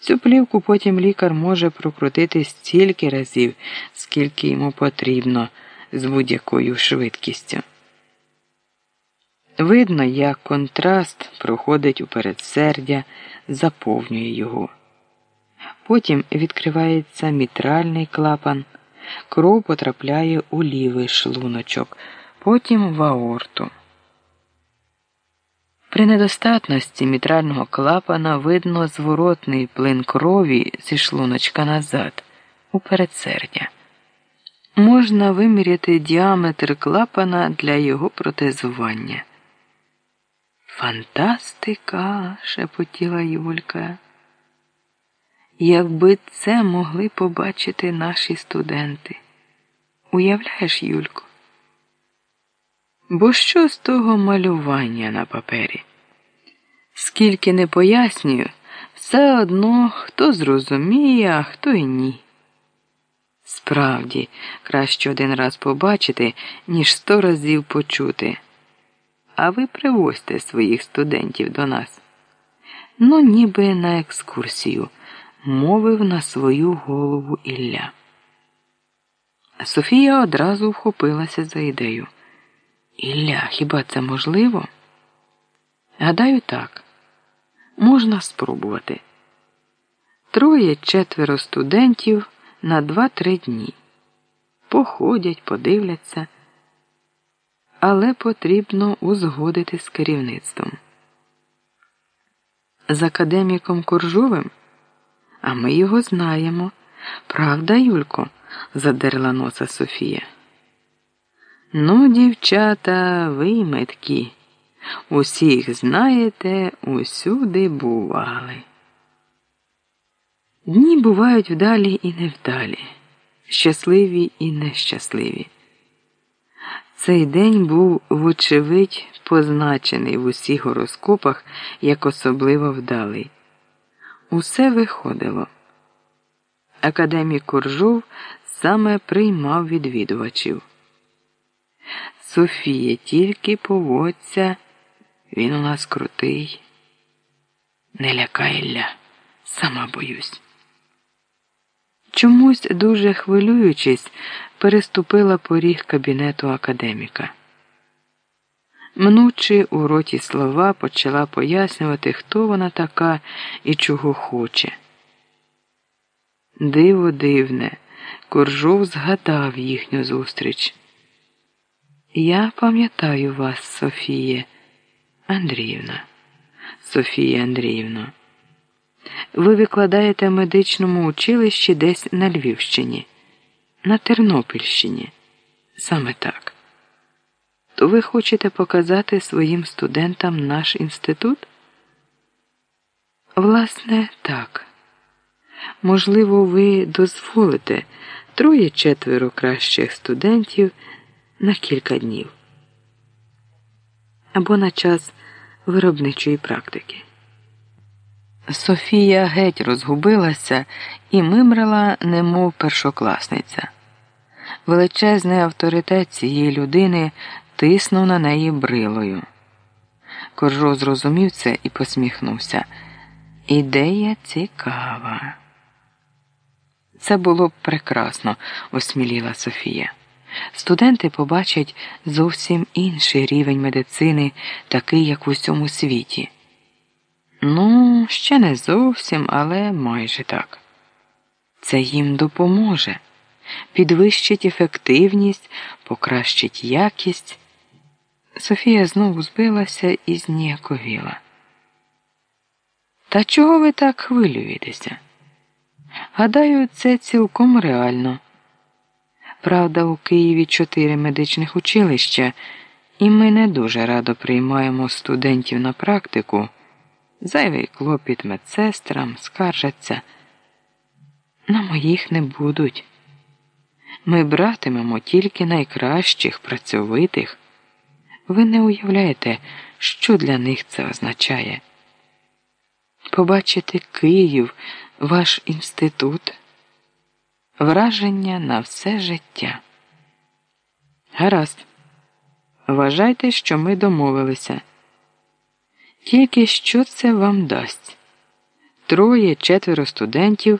Цю плівку потім лікар може прокрутити стільки разів, скільки йому потрібно з будь-якою швидкістю. Видно, як контраст проходить у передсердя, заповнює його. Потім відкривається мітральний клапан, кров потрапляє у лівий шлуночок, потім в аорту. При недостатності мітрального клапана видно зворотний плин крові зі шлуночка назад, у передсердя. Можна виміряти діаметр клапана для його протезування. Фантастика, шепотіла Юлька. Якби це могли побачити наші студенти. Уявляєш, Юлько? Бо що з того малювання на папері? Скільки не пояснюю, все одно хто зрозуміє, а хто й ні. Справді, краще один раз побачити, ніж сто разів почути. А ви привозьте своїх студентів до нас. Ну, ніби на екскурсію, мовив на свою голову Ілля. Софія одразу вхопилася за ідею. Ілля, хіба це можливо? Гадаю, так. Можна спробувати. Троє четверо студентів на два-три дні. Походять, подивляться, але потрібно узгодити з керівництвом. З академіком Коржовим, а ми його знаємо. Правда, Юлько? задерла носа Софія. Ну, дівчата, ви меткі. Усіх знаєте, усюди бували. Дні бувають вдалі і невдалі, щасливі і нещасливі. Цей день був, вочевидь, позначений в усіх гороскопах як особливо вдалий. Усе виходило. Академік Куржов саме приймав відвідувачів. Софія, тільки поводься, він у нас крутий. Не лякай Ілля, сама боюсь. Чомусь, дуже хвилюючись, переступила поріг кабінету академіка. Мнучи у роті слова, почала пояснювати, хто вона така і чого хоче. Диво дивне, Коржов згадав їхню зустріч. Я пам'ятаю вас, Софіє Андріївна. Софія Андріївна. Ви викладаєте в медичному училищі десь на Львівщині, на Тернопільщині. Саме так. То ви хочете показати своїм студентам наш інститут? Власне, так. Можливо, ви дозволите троє-четверо кращих студентів на кілька днів або на час виробничої практики. Софія геть розгубилася і мимрила, немов першокласниця. Величезний авторитет цієї людини тиснув на неї брилою. Коржо зрозумів це і посміхнувся. Ідея цікава. Це було б прекрасно, осміліла Софія. Студенти побачать зовсім інший рівень медицини, такий, як в усьому світі. Ну, ще не зовсім, але майже так. Це їм допоможе, підвищить ефективність, покращить якість. Софія знову збилася і зніяковіла. Та чого ви так хвилюєтеся? Гадаю, це цілком реально. Правда, у Києві чотири медичних училища, і ми не дуже радо приймаємо студентів на практику. Зайвий клопіт медсестрам скаржаться. На моїх не будуть. Ми братимемо тільки найкращих, працьовитих. Ви не уявляєте, що для них це означає. Побачити Київ, ваш інститут враження на все життя. Гаразд, вважайте, що ми домовилися. Тільки що це вам дасть? троє, четверо студентів.